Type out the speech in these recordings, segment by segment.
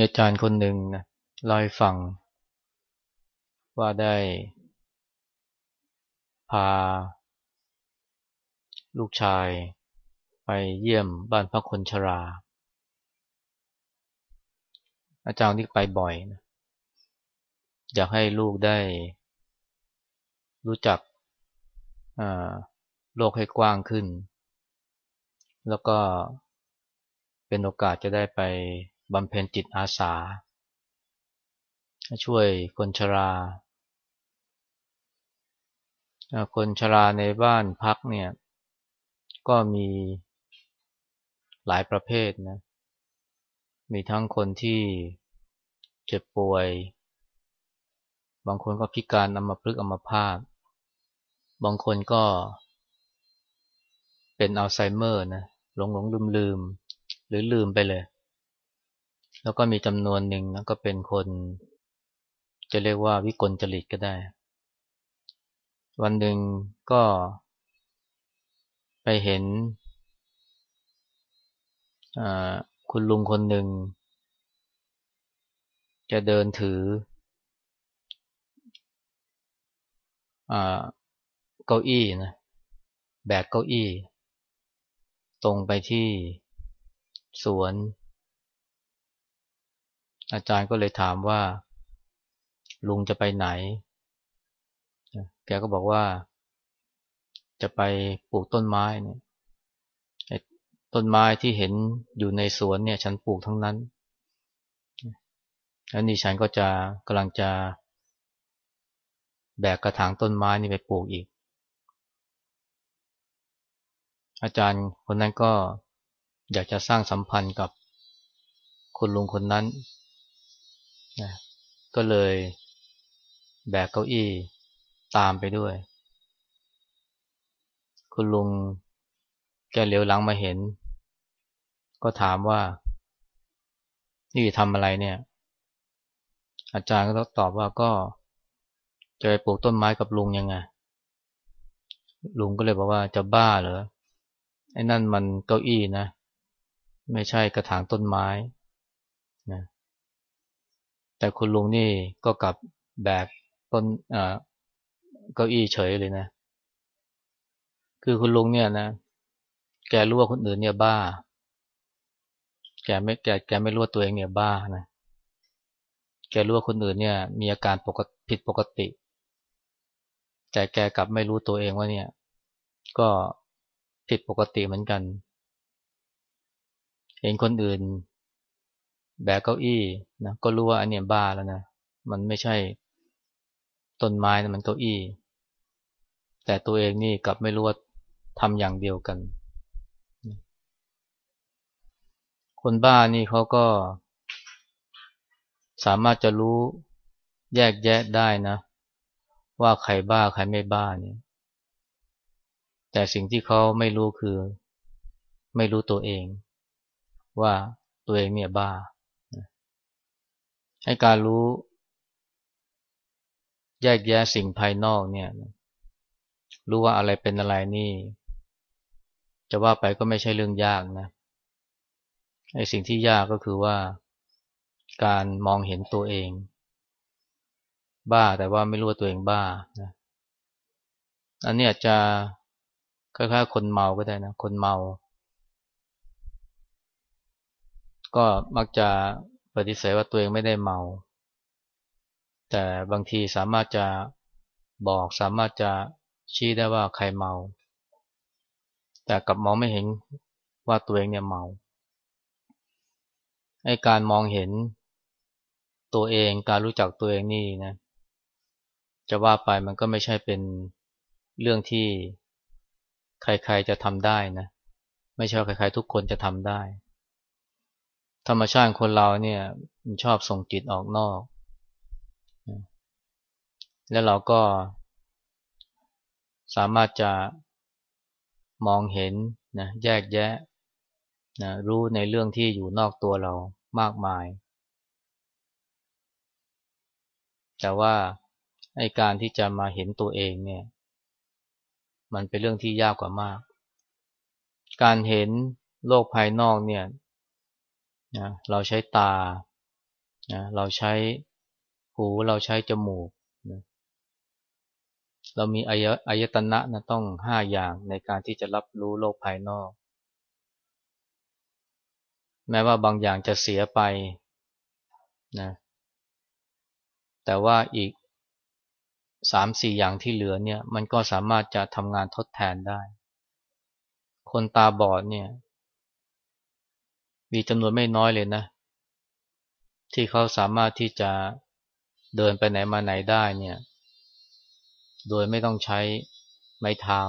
มีอาจารย์คนหนึ่งนะเล่าให้ฟัง ว่าได้ พา ลูกชาย ไปเยี่ยมบ้านพักคนชรา อาจารย์นี่ไปบ่อยนะอยากให้ลูกได้ รู้จักโลกให้กว้างขึ้น แล้วก็เป็นโอกาสจะได้ไป บำเพ็ญจิตอาสา ช่วยคนชราคนชราในบ้านพักเนี่ย ก็มีหลายประเภทนะ มีทั้งคนที่เจ็บป่วย บางคนก็พิการอัมพฤกษ์อัมพาตบางคนก็เป็นอัลไซเมอร์นะหลงหลงลืมลืม หรือลืมไปเลย แล้วก็มีจำนวนหนึ่งนะก็เป็นคน จะเรียกว่าวิกลจริตก็ได้ วันหนึ่งก็ ไปเห็นคุณลุงคนหนึ่ง จะเดินถือเก้าอี้นะแบกเก้าอี้ ตรงไปที่สวน อาจารย์ก็เลยถามว่า ลุงจะไปไหน แกก็บอกว่า จะไปปลูกต้นไม้เนี่ยต้นไม้ที่เห็นอยู่ในสวนเนี่ย ฉันปลูกทั้งนั้นแล้วนี่ฉันก็จะกำลังจะ แบกกระถางต้นไม้นี่ไปปลูกอีก อาจารย์คนนั้นก็อยากจะสร้างสัมพันธ์กับคุณลุงคนนั้น นะก็เลยแบกเก้าอี้ตามไปด้วย คุณลุงแกเหลียวหลังมาเห็น ก็ถามว่า นี่ทำอะไรเนี่ย อาจารย์ก็ตอบว่าก็จะไปปลูกต้นไม้กับลุงยังไง ลุงก็เลยบอกว่าจะบ้าเหรอ ไอ้นั่นมันเก้าอี้นะ ไม่ใช่กระถางต้นไม้นะ แต่คุณลุงนี่ก็กลับแบกต้นเก้าอี้เฉยเลยนะ คือคุณลุงเนี่ยนะ แกรู้ว่าคนอื่นเนี่ยบ้า แกไม่แกแกไม่รู้ว่าตัวเองเนี่ยบ้านะ แกรู้ว่าคนอื่นเนี่ย มีอาการปกติผิดปกติ แต่แกกลับไม่รู้ตัวเองว่าเนี่ย ก็ผิดปกติเหมือนกัน เห็นคนอื่น แบกเก้าอี้นะก็รู้ว่าอันเนี้ยบ้าแล้วนะมันไม่ใช่ต้นไม้นะมันเก้าอี้ แต่ตัวเองนี่กลับไม่รู้ว่าทำอย่างเดียวกัน คนบ้านี่เขาก็ สามารถจะรู้แยกแยะได้นะ ว่าใครบ้าใครไม่บ้าเนี่ยแต่สิ่งที่เขาไม่รู้คือ ไม่รู้ตัวเอง ว่าตัวเองเนี่ยบ้า ให้การรู้ แยกแยะสิ่งภายนอกเนี่ยรู้ว่าอะไรเป็นอะไรนี่ จะว่าไปก็ไม่ใช่เรื่องยากนะไอ้สิ่งที่ยากก็คือว่าการมองเห็นตัวเอง บ้าแต่ว่าไม่รู้ว่าตัวเองบ้านะอันนี้อาจจะคล้ายๆคนเมาก็ได้นะ คนเมา ก็มักจะ ฏิเสธว่าตัวเองไม่ได้เมา แต่บางทีสามารถจะบอกสามารถจะชี้ได้ว่าใครเมา แต่กับมองไม่เห็นว่าตัวเองเนี่ยเมาไอ้การมองเห็นตัวเองการรู้จักตัวเองนี่นะจะว่าไปมันก็ไม่ใช่เป็นเรื่องที่ใครๆจะทำได้นะ ไม่ใช่ใครๆทุกคนจะทำได้ ธรรมชาติคนเราเนี่ยมันชอบส่งจิตออกนอก แล้วเราก็ สามารถจะมองเห็นนะแยกแยะนะรู้ในเรื่องที่อยู่นอกตัวเรามากมาย แต่ว่าไอการที่จะมาเห็นตัวเองเนี่ย มันเป็นเรื่องที่ยากกว่ามาก การเห็นโลกภายนอกเนี่ย นะเราใช้ตานะเราใช้หูเราใช้จมูกนะเรามีอายอายตนะนะต้องห้าอย่างในการที่จะรับรู้โลกภายนอก แม้ว่าบางอย่างจะเสียไปนะแต่ว่าอีกสามสี่อย่างที่เหลือเนี่ย มันก็สามารถจะทำงานทดแทนได้ คนตาบอดเนี่ย มีจำนวนไม่น้อยเลยนะ ที่เขาสามารถที่จะเดินไปไหนมาไหนได้เนี่ย โดยไม่ต้องใช้ไม้เท้า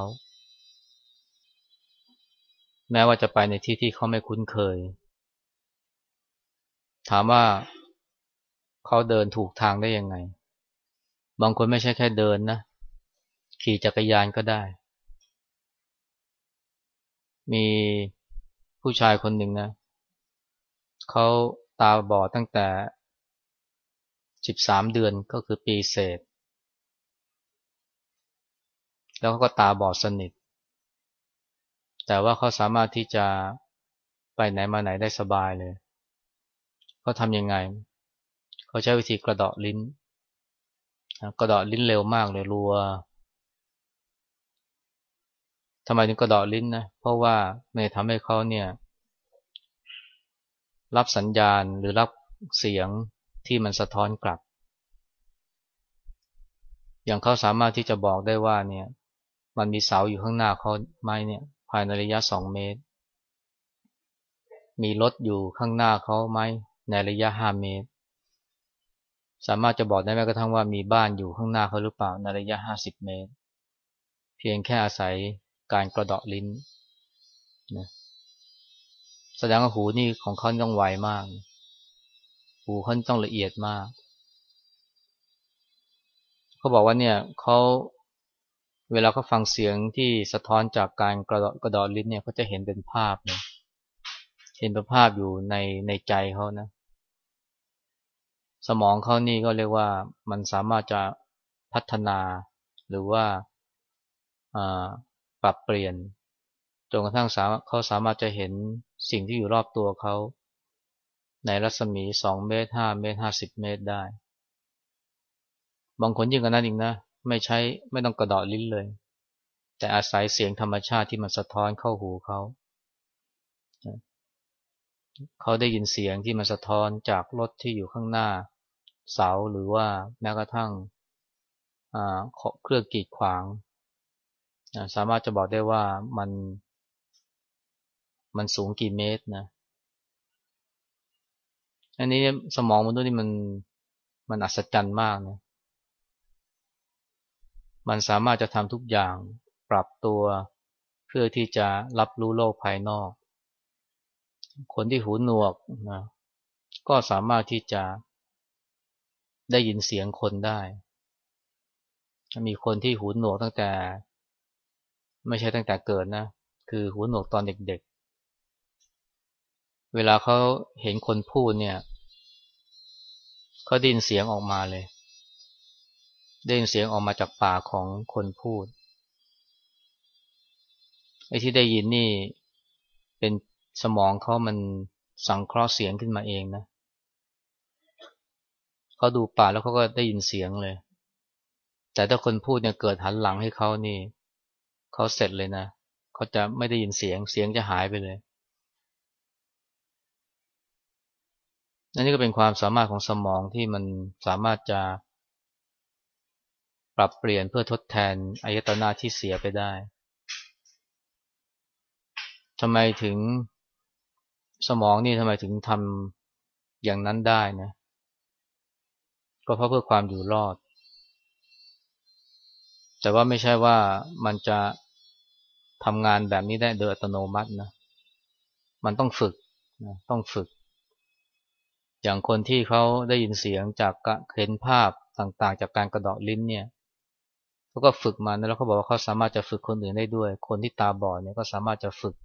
แม้ว่าจะไปในที่ที่เขาไม่คุ้นเคย ถามว่าเขาเดินถูกทางได้ยังไง บางคนไม่ใช่แค่เดินนะ ขี่จักรยานก็ได้ มีผู้ชายคนหนึ่งนะ เขาตาบอดตั้งแต่ 13 เดือนก็คือปีเศษ แล้วเขาก็ตาบอดสนิท แต่ว่าเขาสามารถที่จะไปไหนมาไหนได้สบายเลยเขาทำยังไง เขาใช้วิธีกระดาะลิ้น กระดาะลิ้นเร็วมากเลยรัวทำไมถึงกระดาะลิ้นนะ เพราะว่ามันทำให้เขาเนี่ย รับสัญญาณหรือรับเสียงที่มันสะท้อนกลับ อย่างเขาสามารถที่จะบอกได้ว่าเนี่ยมันมีเสาอยู่ข้างหน้าเขาไหมเนี่ยภายในระยะสองเมตร มีรถอยู่ข้างหน้าเขาไหมในระยะห้าเมตร สามารถจะบอกได้แม้กระทั่งว่ามีบ้านอยู่ข้างหน้าเขาหรือเปล่าในระยะห้าสิบเมตร เพียงแค่อาศัยการกระดาะลิ้นนะ แสดงว่าหูนี่ของเขาต้องไวมาก หูเขาต้องละเอียดมาก เขาบอกว่าเนี่ยเขาเวลาเขาฟังเสียงที่สะท้อนจากการกระดกระดอลิ้นเนี่ยเขาจะเห็นเป็นภาพเลยเห็นเป็นภาพอยู่ในในใจเขานะ สมองเขานี่ก็เรียกว่ามันสามารถจะพัฒนาหรือว่าปรับเปลี่ยน จนกระทั่งเขาสามารถจะเห็นสิ่งที่อยู่รอบตัวเขา ในรัศมีสองเมตรห้าเมตรห้าสิบเมตรได้ บางคนยิ่งกว่านั้นอีกนะ ไม่ใช้ไม่ต้องกระดอลิ้นเลย แต่อาศัยเสียงธรรมชาติที่มันสะท้อนเข้าหูเขา เขาได้ยินเสียงที่มันสะท้อนจากรถที่อยู่ข้างหน้า เสาหรือว่าแม้กระทั่งเครื่องกีดขวาง สามารถจะบอกได้ว่ามัน มันสูงกี่เมตรนะ อันนี้สมองมนุษย์นี่มันมันอัศจรรย์มากนะ มันสามารถจะทำทุกอย่างปรับตัวเพื่อที่จะรับรู้โลกภายนอก คนที่หูหนวกนะก็สามารถที่จะได้ยินเสียงคนได้ มีคนที่หูหนวกตั้งแต่ ไม่ใช่ตั้งแต่เกิดนะ คือหูหนวกตอนเด็ก เวลาเขาเห็นคนพูดเนี่ยเขาดินเสียงออกมาเลยได้ยินเสียงออกมาจากปากของคนพูดไอ้ที่ได้ยินนี่เป็นสมองเขามันสังเคราะห์เสียงขึ้นมาเองนะเขาดูปากแล้วเขาก็ได้ยินเสียงเลย แต่ถ้าคนพูดเนี่ยเกิดหันหลังให้เขานี่เขาเสร็จเลยนะเขาจะไม่ได้ยินเสียงเสียงจะหายไปเลย นั่นนี่ก็เป็นความสามารถของสมองที่มันสามารถจะปรับเปลี่ยนเพื่อทดแทนอายตนะที่เสียไปได้ทำไมถึงสมองนี่ทำไมถึงทำอย่างนั้นได้นะ ก็เพราะเพื่อความอยู่รอด แต่ว่าไม่ใช่ว่ามันจะทำงานแบบนี้ได้โดยอัตโนมัตินะ มันต้องฝึกนะต้องฝึก อย่างคนที่เขาได้ยินเสียงจากเห็นภาพต่างๆ จากการกระดอกลิ้นเนี่ยเขาก็ฝึกมาแล้วเขาบอกว่าเขาสามารถจะฝึกคนอื่นได้ด้วย คนที่ตาบอดเนี่ยก็สามารถจะฝึก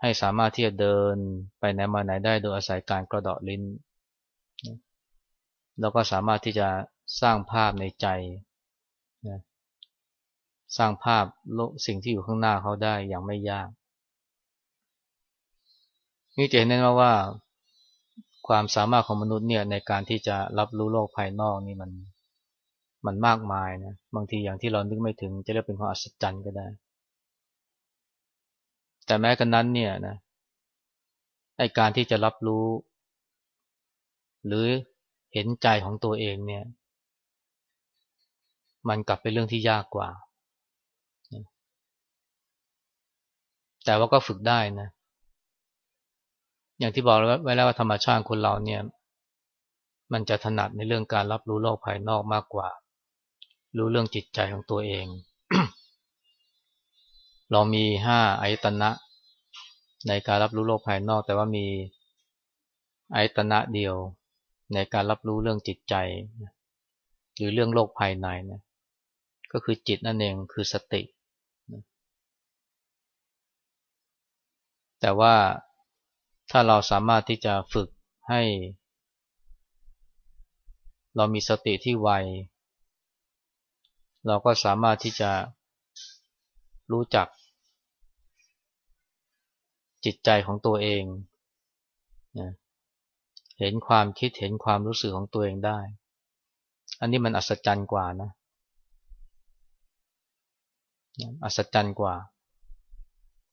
ให้สามารถที่จะเดินไปไหนมาไหนได้โดยอาศัยการกระดอกลิ้น แล้วก็สามารถที่จะสร้างภาพในใจสร้างภาพสิ่งที่อยู่ข้างหน้าเขาได้อย่างไม่ยาก นี่จะเห็นได้ว่า ความสามารถของมนุษย์เนี่ยในการที่จะรับรู้โลกภายนอกนี่มันมันมากมายนะบางทีอย่างที่เรานึกไม่ถึงจะเรียกเป็นความอัศจรรย์ก็ได้ แต่แม้กันนั้นเนี่ยนะไอการที่จะรับรู้ หรือเห็นใจของตัวเองเนี่ย มันกลับเป็นเรื่องที่ยากกว่า แต่ว่าก็ฝึกได้นะ อย่างที่บอกไว้แล้วว่าธรรมชาติคนเราเนี่ย มันจะถนัดในเรื่องการรับรู้โลกภายนอกมากกว่า รู้เรื่องจิตใจของตัวเอง เรามีห้าอายตนะ ในการรับรู้โลกภายนอก แต่ว่ามีอายตนะเดียว ในการรับรู้เรื่องจิตใจ หรือเรื่องโลกภายในนะก็คือจิตนั่นเองคือสติ แต่ว่า ถ้าเราสามารถที่จะฝึกให้ เรามีสติที่ไว เราก็สามารถที่จะรู้จัก จิตใจของตัวเองนะเห็นความคิดเห็นความรู้สึกของตัวเองได้ อันนี้มันอัศจรรย์กว่านะ อัศจรรย์กว่า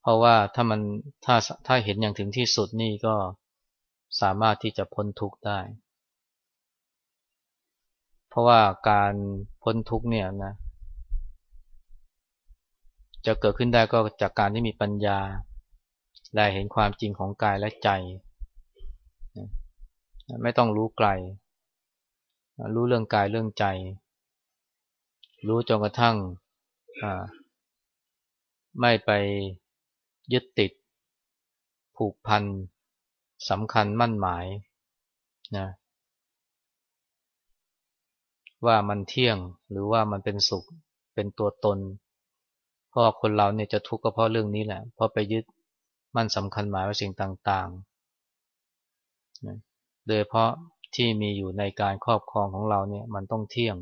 ราะว่าถ้ามันถ้าถ้าเห็นอย่างถึงที่สุดนี่ก็สามารถที่จะพ้นทุกข์ได้ เพราะว่าการพ้นทุกข์เนี่ยนะ จะเกิดขึ้นได้ก็จากการที่มีปัญญาและเห็นความจริงของกายและใจ ไม่ต้องรู้ไกล รู้เรื่องกายเรื่องใจ รู้จนกระทั่งไม่ไป ยึดติด ผูกพันสำคัญมั่นหมายนะว่ามันเที่ยงหรือว่ามันเป็นสุขเป็นตัวตน เพราะคนเราเนี่ยจะทุกข์ก็เพราะเรื่องนี้แหละ เพราะไปยึดมั่นสำคัญหมายว่าสิ่งต่างๆโดยเพราะที่มีอยู่ในการครอบครองของเราเนี่ยมันต้องเที่ยง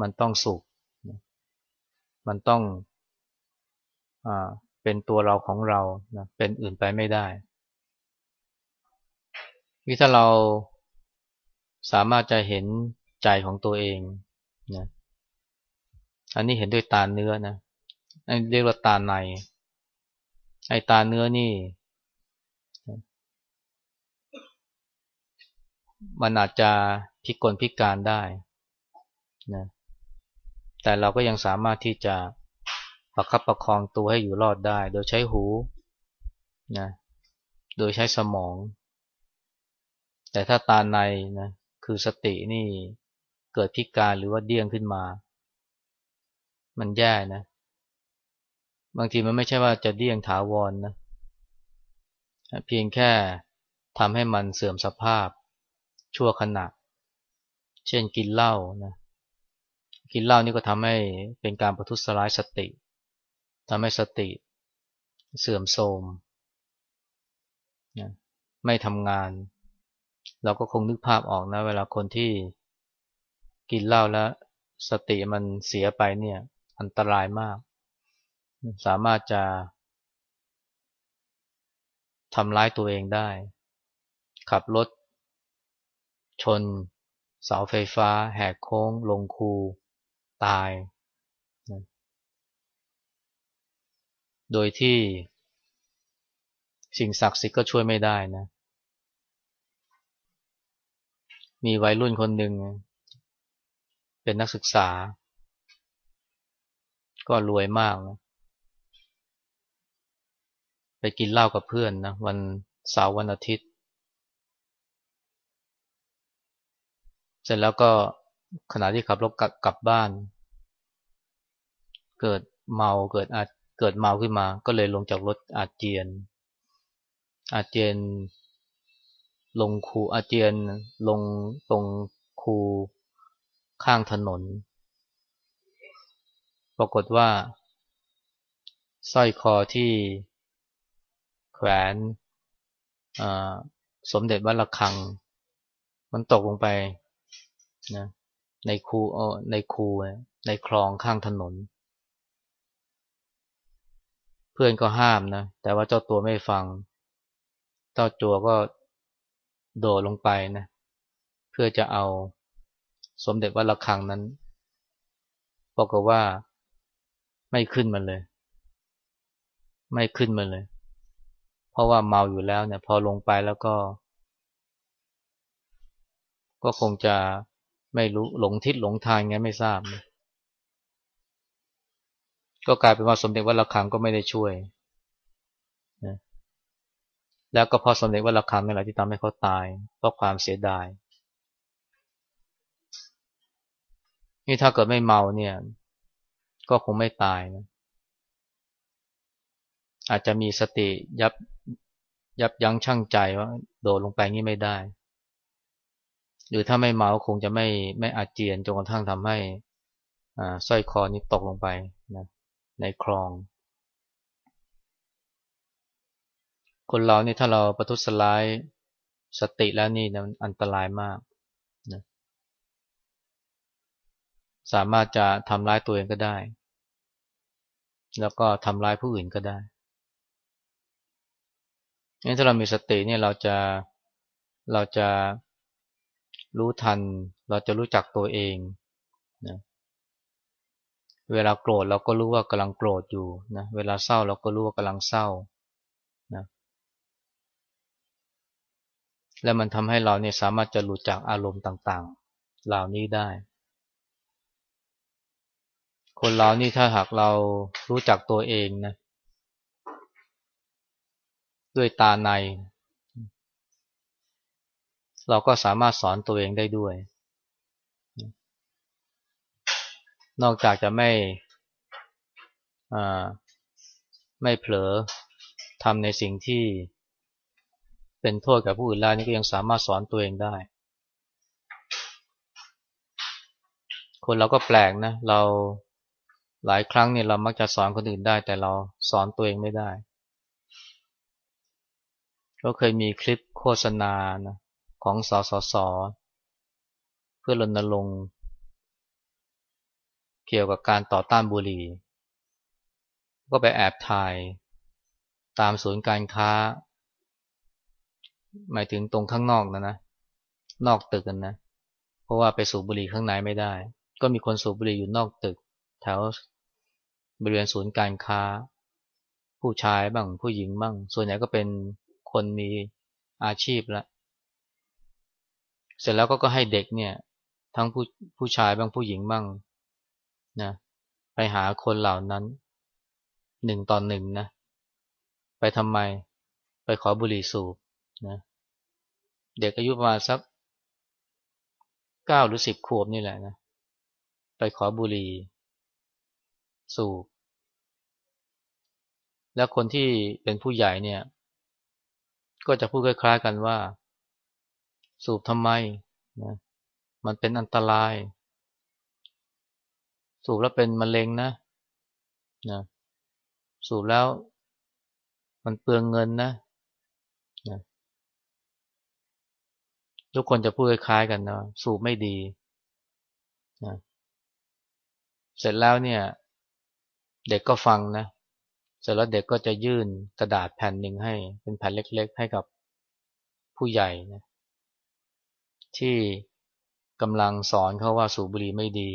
มันต้องสุข มันต้อง เป็นตัวเราของเรานะเป็นอื่นไปไม่ได้วิถ้าเราสามารถจะเห็นใจของตัวเองนะอันนี้เห็นด้วยตาเนื้อนะอันเรียกว่าตาใน ไอ้ตาเนื้อนี่ มันอาจจะพิกลพิการได้นะแต่เราก็ยังสามารถที่จะ ประคับประคองตัวให้อยู่รอดได้ โดยใช้หูนะโดยใช้สมอง แต่ถ้าตาในนะคือสตินี่เกิดพิการหรือว่าเดี้ยงขึ้นมา มันแย่นะ บางทีมันไม่ใช่ว่าจะเดี่ยงถาวรนนะเพียงแค่ทำให้มันเสื่อมสภาพชั่วขณะ เช่นกินเหล้านะ กินเหล้านี่ก็ทำให้เป็นการประทุษร้ายสติ ทำให้สติเสื่อมโทรมนะไม่ทำงาน เราก็คงนึกภาพออกนะ เวลาคนที่กินเหล้าแล้ว สติมันเสียไปเนี่ย อันตรายมาก สามารถจะทำร้ายตัวเองได้ ขับรถ ชน เสาไฟฟ้า แหกโค้ง ลงคู ตาย โดยที่สิ่งศักดิ์สิทธิ์ก็ช่วยไม่ได้นะ มีวัยรุ่นคนหนึ่ง เป็นนักศึกษา ก็รวยมากนะไปกินเหล้ากับเพื่อนนะวันเสาร์วันอาทิตย์ เสร็จแล้วก็ขณะที่ขับรถกลับบ้าน เกิดเมาเกิดอาจ เกิดเมาขึ้นมาก็เลยลงจากรถอาเจียน อาเจียน ลงคูอาเจียนลงตรงคูข้างถนน ปรากฏว่าสร้อยคอที่แขวนสมเด็จวัดระฆัง มันตกลงไปนะในคูในคูในคลองข้างถนน เพื่อนก็ห้ามนะ แต่ว่าเจ้าตัวไม่ฟัง เจ้าจัวก็โดดลงไปนะ เพื่อจะเอาสมเด็จวัดระฆังนั้นบอกว่าไม่ขึ้นมาเลย ไม่ขึ้นมาเลย เพราะว่าเมาอยู่แล้วเนี่ย พอลงไปแล้วก็ ก็คงจะไม่รู้หลงทิศหลงทางไงไม่ทราบ ก็กลายเป็นว่าสมเด็จวัดระฆังก็ไม่ได้ช่วยนะแล้วก็พอสมเด็จวัดระฆังนี่แหละที่ทำให้เขาตาย เพราะความเสียดาย นี่ถ้าเกิดไม่เมาเนี่ย ก็คงไม่ตายนะอาจจะมีสติยับยับยั้งชั่งใจว่าโดดลงไปงี้ไม่ได้ หรือถ้าไม่เมาคงจะไม่ไม่อาเจียนจนกระทั่งทำให้อ่าสร้อยคอนี้ตกลงไปนะ ในคลอง คนเราเนี่ถ้าเราประทุษร้ายสติแล้วนี่นะอันตรายมากนะสามารถจะทำร้ายตัวเองก็ได้ แล้วก็ทำร้ายผู้อื่นก็ได้งั้นถ้าเรามีสติเนี่ยเราจะเราจะรู้ทัน เราจะรู้จักตัวเองนะ เวลาโกรธเราก็รู้ว่ากำลังโกรธอยู่นะเวลาเศร้าเราก็รู้ว่ากำลังเศร้านะและมันทำให้เราเนี่ยสามารถจะรู้จักอารมณ์ต่างๆ เหล่านี้ได้ คนเรานี่ถ้าหากเรารู้จักตัวเองนะด้วยตาใน เราก็สามารถสอนตัวเองได้ด้วย นอกจากจะไม่ไม่เผลอทำในสิ่งที่เป็นโทษกับผู้อื่นแล้วนี่ก็ยังสามารถสอนตัวเองได้ คนเราก็แปลกนะ เราหลายครั้งเนี่ยเรามักจะสอนคนอื่นได้ แต่เราสอนตัวเองไม่ได้ ก็เคยมีคลิปโฆษณานะของสสส เพื่อรณรงค์ เกี่ยวกับการต่อต้านบุหรี่ ก็ไปแอบถ่ายตามศูนย์การค้า หมายถึงตรงข้างนอกนะนะ นอกตึกกันนะ เพราะว่าไปสูบบุหรี่ข้างในไม่ได้ ก็มีคนสูบบุหรี่อยู่นอกตึก แถวบริเวณศูนย์การค้า ผู้ชายบ้างผู้หญิงบ้าง ส่วนใหญ่ก็เป็นคนมีอาชีพแล้วเสร็จแล้วก็ก็ให้เด็กเนี่ย ทั้งผู้ผู้ชายบ้างผู้หญิงบ้าง นะไปหาคนเหล่านั้นหนึ่งต่อนหนึ่งนะ ไปทำไม ไปขอบุหรี่สูบนะเด็กอายุประมาณสักเก้าหรือสิบขวบนี่แหละนะไปขอบุหรี่สูบ แล้วคนที่เป็นผู้ใหญ่เนี่ย ก็จะพูดคล้ายๆกันว่า สูบทำไมนะมันเป็นอันตราย สูบแล้วเป็นมะเร็งนะนะสูบแล้วมันเปลืองเงินนะนะทุกคนจะพูดคล้ายกันนะสูบไม่ดีนะเสร็จแล้วเนี่ย เด็กก็ฟังนะ เสร็จแล้วเด็กก็จะยื่นกระดาษแผ่นหนึ่งให้ เป็นแผ่นเล็กๆ ให้กับผู้ใหญ่นะที่กำลังสอนเขาว่าสูบบุหรี่ไม่ดี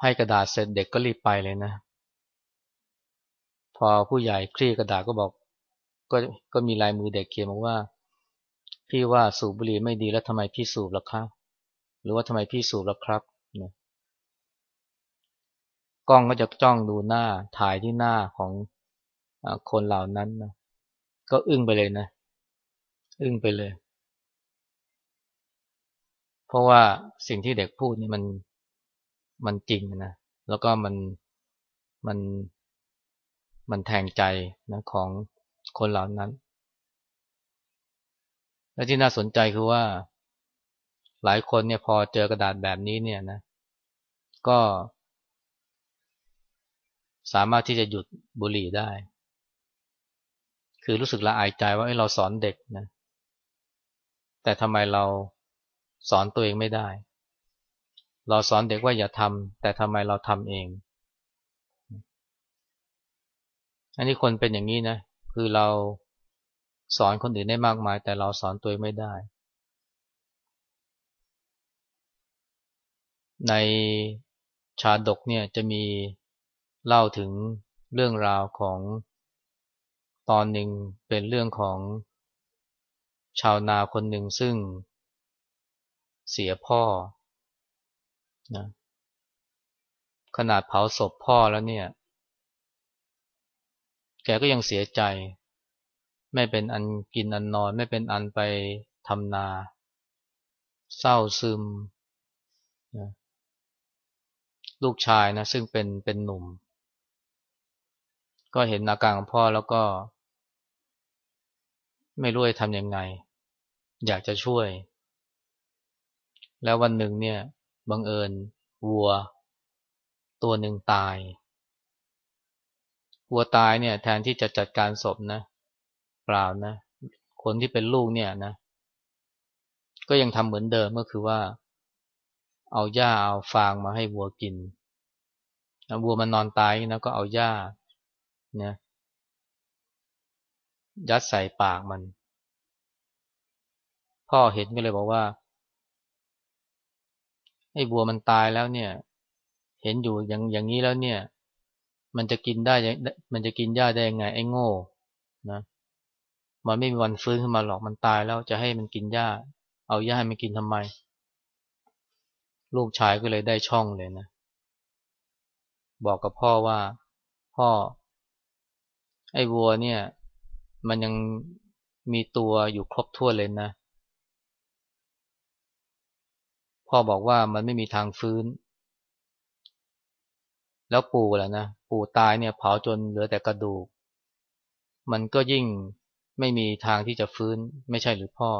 ให้กระดาษเสร็จเด็กก็รีบไปเลยนะ พอผู้ใหญ่คลี่กระดาษก็บอก ก็ก็มีลายมือเด็กเขียนบอกว่า พี่ว่าสูบบุหรี่ไม่ดีแล้วทำไมพี่สูบล่ะครับ หรือว่าทำไมพี่สูบล่ะครับนะกล้องก็จะจ้องดูหน้าถ่ายที่หน้าของคนเหล่านั้นนะก็อึ้งไปเลยนะ อึ้งไปเลย เพราะว่าสิ่งที่เด็กพูดนี่มัน มันจริงนะแล้วก็มันมันมันแทงใจนะของคนเหล่านั้น และที่น่าสนใจคือว่า หลายคนเนี่ยพอเจอกระดาษแบบนี้เนี่ยนะ ก็ สามารถที่จะหยุดบุหรี่ได้ คือรู้สึกละอายใจว่าเราสอนเด็กนะ แต่ทำไมเราสอนตัวเองไม่ได้ เราสอนเด็กว่าอย่าทำแต่ทำไมเราทำเอง อันนี้คนเป็นอย่างนี้นะ คือเราสอนคนอื่นได้มากมาย แต่เราสอนตัวไม่ได้ ในชาดกเนี่ยจะมีเล่าถึงเรื่องราวของตอนหนึ่งเป็นเรื่องของชาวนาคนหนึ่งซึ่งเสียพ่อ นะขนาดเผาศพพ่อแล้วเนี่ย แกก็ยังเสียใจ ไม่เป็นอันกินอันนอน ไม่เป็นอันไปทำนา เศร้าซึมนะลูกชายนะซึ่งเป็นเป็นหนุ่ม ก็เห็นอาการของพ่อแล้วก็ ไม่รู้จะทำยังไง อยากจะช่วย แล้ววันหนึ่งเนี่ย บังเอิญวัว ตัวหนึ่งตาย วัวตายเนี่ย แทนที่จะจัดการศพนะ เปล่านะ คนที่เป็นลูกเนี่ยนะ ก็ยังทำเหมือนเดิมก็คือว่า เอาหญ้าเอาฟางมาให้วัวกินวัวมันนอนตายนะก็เอาหญ้านะยัดใส่ปากมัน พ่อเห็นก็เลยบอกว่า ไอ้วัวมันตายแล้วเนี่ย เห็นอยู่อย่างอย่างนี้แล้วเนี่ย มันจะกินได้มันจะกินหญ้าได้ยังไง ไอ้โง่นะมันไม่มีวันฟื้นขึ้นมาหรอกมันตายแล้วจะให้มันกินหญ้า เอาหญ้าให้มันกินทำไม ลูกชายก็เลยได้ช่องเลยนะบอกกับพ่อว่า พ่อ ไอ้วัวเนี่ย มันยังมีตัวอยู่ครบถ้วนเลยนะ พ่อบอกว่ามันไม่มีทางฟื้น แล้วปู่แหละนะ ปู่ตายเนี่ยเผาจนเหลือแต่กระดูก มันก็ยิ่งไม่มีทางที่จะฟื้น ไม่ใช่หรือพ่อ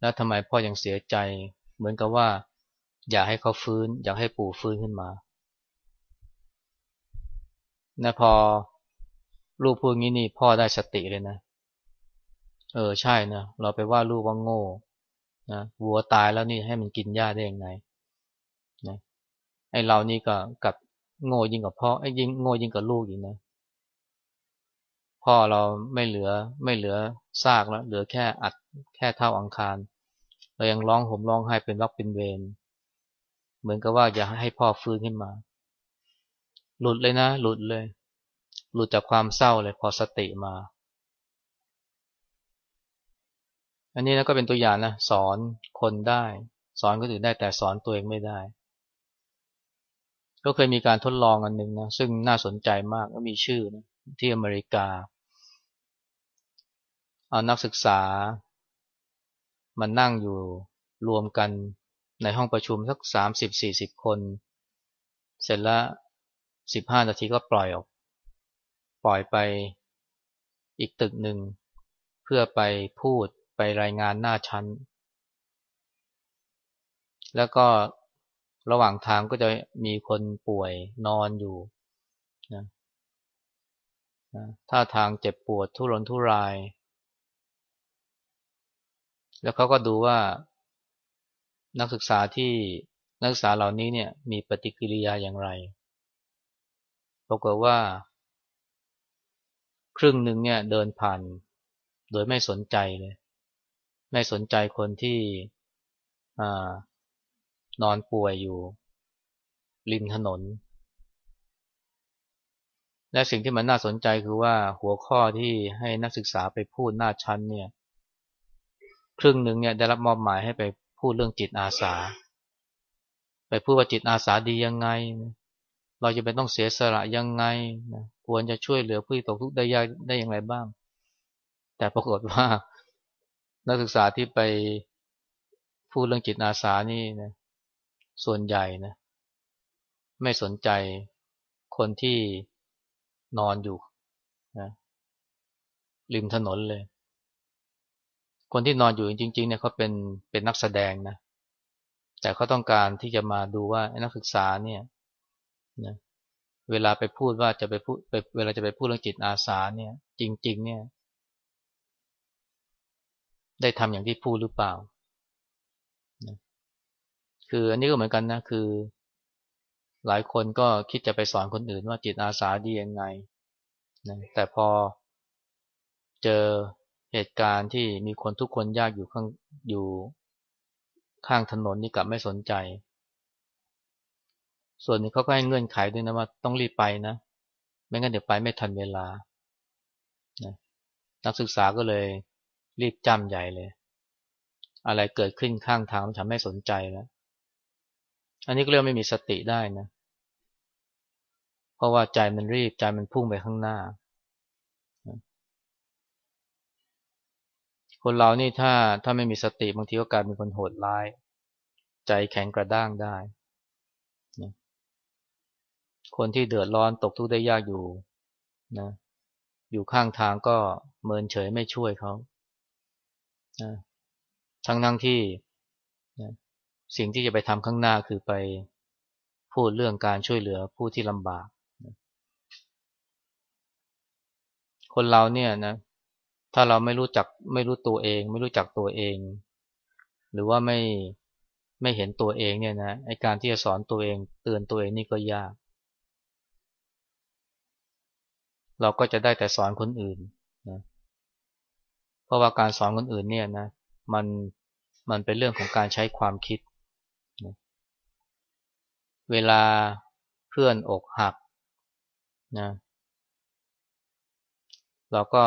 แล้วทำไมพ่อยังเสียใจ เหมือนกับว่า อยากให้เขาฟื้น อยากให้ปู่ฟื้นขึ้นมานะพอลูกพูดงี้นี่พ่อได้สติเลยนะ เออใช่นะเราไปว่าลูกว่าโง่ นะวัวตายแล้วนี่ให้มันกินหญ้าได้ยังไงนะไอเรานี่ก็กับโง่ยิ่งกว่าพ่อไอ้ยิ่งโง่ยิ่งกว่าลูกอีกนะพ่อเราไม่เหลือไม่เหลือซากแล้ว เหลือแค่อัดแค่เท่าอังคาร เรายังร้องห่มร้องไห้เป็นวักเป็นเวรเหมือนกับว่าอยากให้พ่อฟื้นขึ้นมา หลุดเลยนะ หลุดเลย หลุดจากความเศร้าเลยพอสติมา อันนี้นะก็เป็นตัวอย่างนะสอนคนได้ สอนคนอื่นได้แต่สอนตัวเองไม่ได้ ก็เคยมีการทดลองอันหนึ่งนะซึ่งน่าสนใจมากก็มีชื่อนะที่อเมริกา เอานักศึกษามานั่งอยู่รวมกันในห้องประชุมสักสามสิบสี่สิบคน เสร็จล้วสิบห้านาทีก็ปล่อยออก ปล่อยไปอีกตึกหนึ่ง เพื่อไปพูด รายงานหน้าชั้น แล้วก็ระหว่างทางก็จะมีคนป่วยนอนอยู่นะนะท่าทางเจ็บปวดทุรนทุราย แล้วเขาก็ดูว่านักศึกษาที่นักศึกษาเหล่านี้เนี่ยมีปฏิกิริยาอย่างไร ปรากฏว่า ครึ่งหนึ่งเนี่ยเดินผ่าน โดยไม่สนใจเลย ไม่สนใจคนที่นอนป่วยอยู่ ริมถนน และสิ่งที่มันน่าสนใจคือว่าหัวข้อที่ให้นักศึกษาไปพูดหน้าชั้นเนี่ย ครึ่งหนึ่งเนี่ยได้รับมอบหมายให้ไปพูดเรื่องจิตอาสา ไปพูดว่าจิตอาสาดียังไง เราจะเป็นต้องเสียสละยังไงควรจะช่วยเหลือผู้ตกทุกข์ได้ยากได้อย่างไรบ้าง แต่ปรากฏว่า นักศึกษาที่ไปพูดเรื่องจิตอาสานี่นะส่วนใหญ่นะไม่สนใจคนที่นอนอยู่นะริมถนนเลย คนที่นอนอยู่จริง ๆ เนี่ยเขาเป็นเป็นนักแสดงนะแต่เขาต้องการที่จะมาดูว่านักศึกษาเนี่ยนะเวลาไปพูดว่าจะไปพูดเวลาจะไปพูดเรื่องจิตอาสาเนี่ย จริง ๆ เนี่ย ได้ทำอย่างที่พูดหรือเปล่าคืออันนี้ก็เหมือนกันนะ คือ หลายคนก็คิดจะไปสอนคนอื่นว่าจิตอาสาดียังไงนะแต่พอเจอเหตุการณ์ที่มีคนทุกคนยากอยู่ข้างอยู่ข้างถนนนี่กลับไม่สนใจ ส่วนนี้เขาก็ให้เงื่อนไขด้วยนะว่าต้องรีบไปนะ ไม่งั้นเดี๋ยวไปไม่ทันเวลา นักศึกษาก็เลย รีบจำใหญ่เลย อะไรเกิดขึ้นข้างทางมันทำให้สนใจแล้ว อันนี้ก็เรียกไม่มีสติได้นะ เพราะว่าใจมันรีบใจมันพุ่งไปข้างหน้า คนเรานี่ถ้าถ้าไม่มีสติบางทีก็กลายเป็นคนโหดร้าย ใจแข็งกระด้างได้นะคนที่เดือดร้อนตกทุกข์ได้ยากอยู่นะอยู่ข้างทางก็เมินเฉยไม่ช่วยเขา นะทั้งทั้งที่นะสิ่งที่จะไปทำข้างหน้าคือไปพูดเรื่องการช่วยเหลือผู้ที่ลำบากนะคนเราเนี่ยนะ ถ้าเราไม่รู้จักไม่รู้ตัวเอง ไม่รู้จักตัวเอง หรือว่าไม่ไม่เห็นตัวเองเนี่ยนะไอการที่จะสอนตัวเอง เตือนตัวเองนี่ก็ยาก เราก็จะได้แต่สอนคนอื่นนะเราะว่าการสอนคนอื่นเนี่ยนะมันมันเป็นเรื่องของการใช้ความคิดนะเวลาเพื่อนอกหักนะเราก็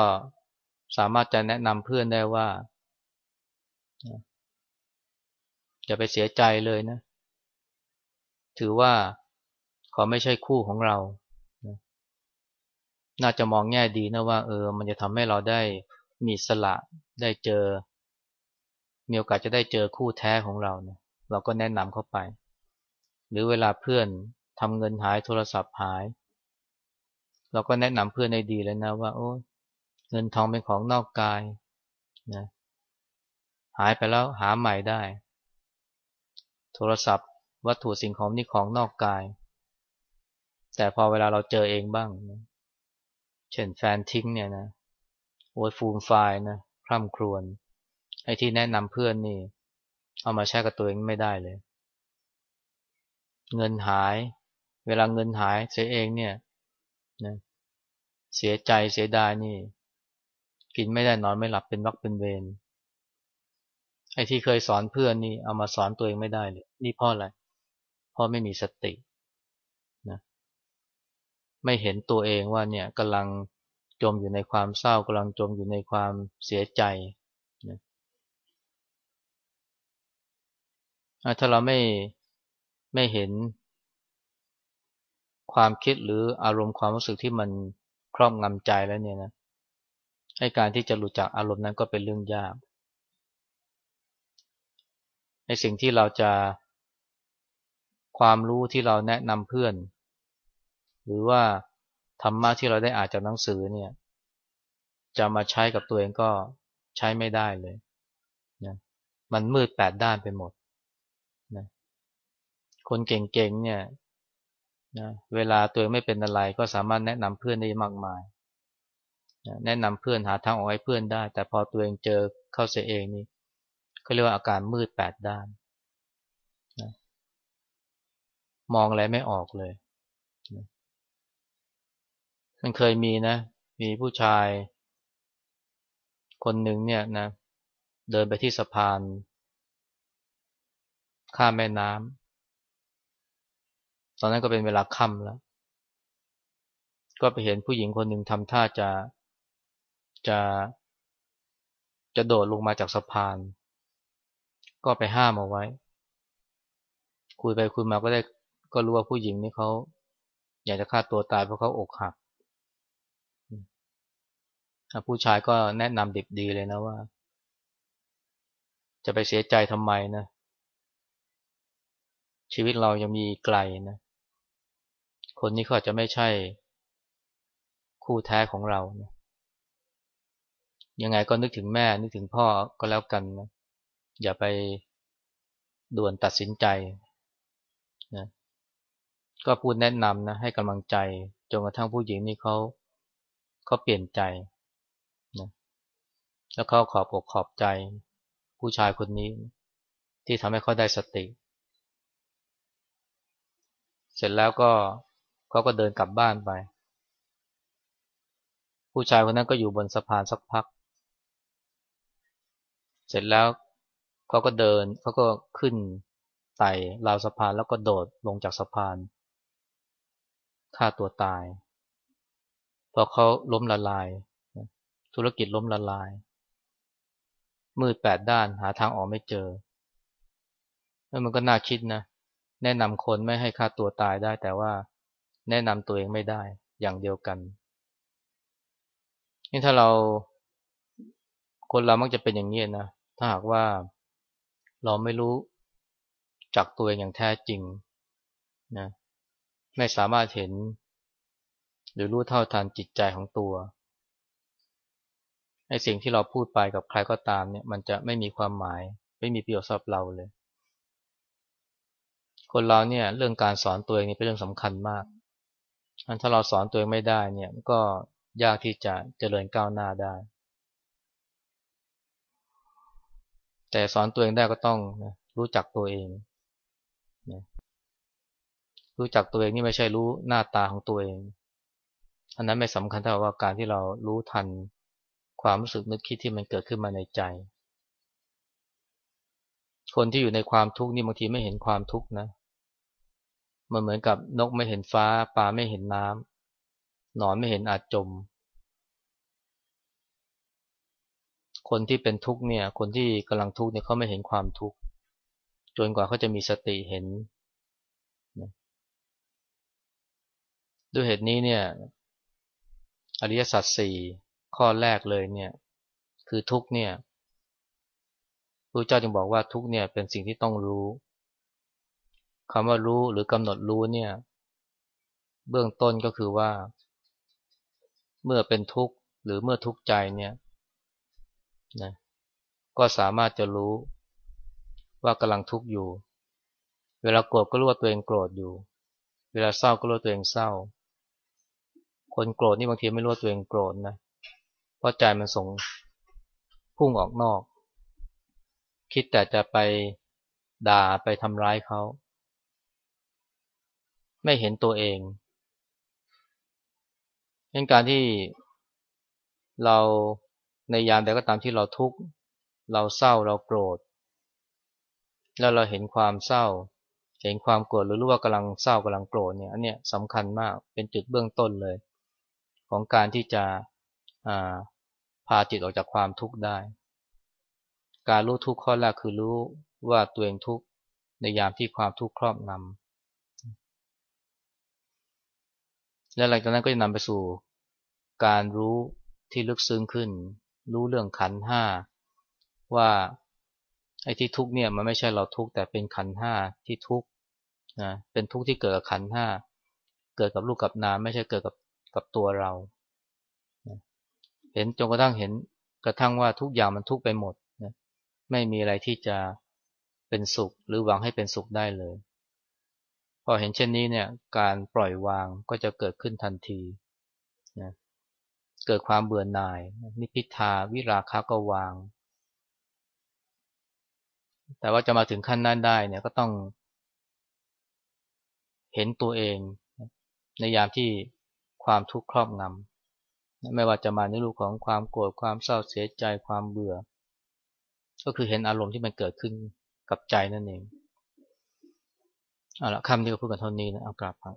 สามารถจะแนะนำเพื่อนได้ว่าอย่าไปเสียใจเลยนะ ถือว่าเขาไม่ใช่คู่ของเรา น่าจะมองแง่ดีนะว่าเออ มันจะทำให้เราได้ มีสละได้เจอ มีโอกาสจะได้เจอคู่แท้ของเราเนี่ยเราก็แนะนำเข้าไป หรือเวลาเพื่อนทำเงินหายโทรศัพท์หาย เราก็แนะนำเพื่อนในดีเลยนะว่า โอ้เงินทองเป็นของนอกกายนะหายไปแล้วหาใหม่ได้ โทรศัพท์ วัตถุสิ่งของนี่ของนอกกาย แต่พอเวลาเราเจอเองบ้างนะเช่นแฟนทิ้งเนี่ยนะ โวยฟูมไฟล์นะคร่ำครวญไอ้ที่แนะนำเพื่อนนี่ เอามาใช้กับตัวเองไม่ได้เลย เงินหาย เวลาเงินหายเสียเองเนี่ยนะเสียใจเสียดายนี่ กินไม่ได้นอนไม่หลับเป็นวักเป็นเวรไอ้ที่เคยสอนเพื่อนนี่เอามาสอนตัวเองไม่ได้เลย นี่เพราะอะไรเพราะไม่มีสตินะไม่เห็นตัวเองว่าเนี่ยกำลัง จมอยู่ในความเศร้ากำลังจมอยู่ในความเสียใจนะถ้าเราไม่ไม่เห็นความคิดหรืออารมณ์ความรู้สึกที่มันครอบงำใจแล้วเนี่ยนะให้การที่จะหลุดจากอารมณ์นั้นก็เป็นเรื่องยาก ในสิ่งที่เราจะความรู้ที่เราแนะนำเพื่อน หรือว่า ธรรมะที่เราได้อ่านจากหนังสือเนี่ย จะมาใช้กับตัวเองก็ใช้ไม่ได้เลยนะมันมืดแปดด้านไปหมดนะคนเก่งๆเนี่ยนะเวลาตัวเองไม่เป็นอะไรก็สามารถแนะนำเพื่อนได้มากมายนะแนะนำเพื่อนหาทางออกให้เพื่อนได้ แต่พอตัวเองเจอเข้าเสียเองนี่เขาเรียกว่าอาการมืดแปดด้านนะมองอะไรไม่ออกเลย มันเคยมีนะ มีผู้ชาย คนหนึ่งเนี่ยนะ เดินไปที่สะพาน ข้ามแม่น้ำตอนนั้นก็เป็นเวลาค่ำแล้ว ก็ไปเห็นผู้หญิงคนหนึ่งทำท่าจะจะจะโดดลงมาจากสะพาน ก็ไปห้ามเอาไว้ คุยไปคุยมาก็ได้ก็รู้ว่าผู้หญิงนี่เขาอยากจะฆ่าตัวตายเพราะเขาอกหัก ผู้ชายก็แนะนำเด็กดีเลยนะว่า จะไปเสียใจทำไมนะ ชีวิตเรายังมีไกลนะ คนนี้เขาจะไม่ใช่คู่แท้ของเรานะยังไงก็นึกถึงแม่นึกถึงพ่อก็แล้วกันนะอย่าไปด่วนตัดสินใจนะก็พูดแนะนำนะให้กำลังใจจนกระทั่งผู้หญิงนี่เขาเขาเปลี่ยนใจ แล้วเขาขอบอกขอบใจ ผู้ชายคนนี้ ที่ทำให้เขาได้สติ เสร็จแล้วก็เขาก็เดินกลับบ้านไป ผู้ชายคนนั้นก็อยู่บนสะพานสักพัก เสร็จแล้วเขาก็เดินเขาก็ขึ้นไต่ราวสะพานแล้วก็โดดลงจากสะพานฆ่าตัวตายพอเขาล้มละลาย ธุรกิจล้มละลาย มืดแปดด้านหาทางออกไม่เจอ แล้วมันก็น่าคิดนะ แนะนำคนไม่ให้ฆ่าตัวตายได้ แต่ว่าแนะนำตัวเองไม่ได้อย่างเดียวกัน นี่ถ้าเราคนเรามักจะเป็นอย่างนี้นะ ถ้าหากว่าเราไม่รู้จักตัวเองอย่างแท้จริงนะ ไม่สามารถเห็น หรือรู้เท่าทันจิตใจของตัว ไอ้สิ่งที่เราพูดไปกับใครก็ตามเนี่ย มันจะไม่มีความหมาย ไม่มีประโยชน์สำหรับเราเลย คนเราเนี่ยเรื่องการสอนตัวเองนี่เป็นเรื่องสำคัญมากอันถ้าเราสอนตัวเองไม่ได้เนี่ยก็ยากที่จะเจริญก้าวหน้าได้ แต่สอนตัวเองได้ก็ต้องนะรู้จักตัวเองนะรู้จักตัวเองนี่ไม่ใช่รู้หน้าตาของตัวเอง อันนั้นไม่สำคัญเท่าว่าการที่เรารู้ทัน ความรู้สึกนึกคิดที่มันเกิดขึ้นมาในใจ คนที่อยู่ในความทุกข์นี่บางทีไม่เห็นความทุกข์นะ มันเหมือนกับนกไม่เห็นฟ้าปลาไม่เห็นน้ำหนอนไม่เห็นอาจจม คนที่เป็นทุกข์เนี่ย คนที่กำลังทุกข์เนี่ยเขาไม่เห็นความทุกข์จนกว่าเขาจะมีสติเห็นด้วยเหตุนี้เนี่ย อริยสัจสี่ ข้อแรกเลยเนี่ย คือทุกเนี่ยพระเจ้าจึงบอกว่าทุกเนี่ยเป็นสิ่งที่ต้องรู้คำว่ารู้หรือกำหนดรู้เนี่ย เบื้องต้นก็คือว่า เมื่อเป็นทุกข์หรือเมื่อทุกข์ใจเนี่ยนะก็สามารถจะรู้ว่ากำลังทุกข์อยู่ เวลาโกรธก็รู้ว่าตัวเองโกรธอยู่ เวลาเศร้าก็รู้ตัวเองเศร้า คนโกรธนี่บางทีไม่รู้ว่าตัวเองโกรธนะเราะใจมันส่งพุ่งออกนอก คิดแต่จะไปด่าไปทำร้ายเขา ไม่เห็นตัวเองเันการที่เราในยามใดก็ตามที่เราทุกข์ เราเศร้าเราโกรธ แล้วเราเห็นความเศร้า เห็นความโกรธหรือรู้ว่ากำลังเศร้ากำลังโกรธเนี่ยอันเนี้ยสำคัญมากเป็นจุดเบื้องต้นเลย ของการที่จะ พาจิตออกจากความทุกข์ได้ การรู้ทุกข์ข้อแรกคือรู้ว่าตัวเองทุกข์ในยามที่ความทุกข์ครอบงำและหลังจากนั้นก็จะนำไปสู่ การรู้ที่ลึกซึ้งขึ้น รู้เรื่องขันห้าว่าไอ้ที่ทุกเนี่ยมันไม่ใช่เราทุกแต่เป็นขันห้าที่ทุกนะเป็นทุกที่เกิดกับขันห้าเกิดกับลูกกับนามไม่ใช่เกิดกับกับตัวเรา เห็นจนกระทั่งเห็นกระทั่งว่าทุกอย่างมันทุกไปหมดนะไม่มีอะไรที่จะเป็นสุขหรือหวังให้เป็นสุขได้เลย พอเห็นเช่นนี้เนี่ยการปล่อยวางก็จะเกิดขึ้นทันทีนะเกิดความเบื่อหน่าย นิพิทาวิราคะก็วาง แต่ว่าจะมาถึงขั้นนั้นได้เนี่ยก็ต้อง เห็นตัวเอง ในยามที่ความทุกข์ครอบงำ ไม่ว่าจะมาในรูปของความโกรธความเศร้าเสียใจความเบื่อ ก็คือเห็นอารมณ์ที่มันเกิดขึ้นกับใจนั่นเองเอาละคำนี้ก็พูดกันเท่านี้นะเอากลับครับ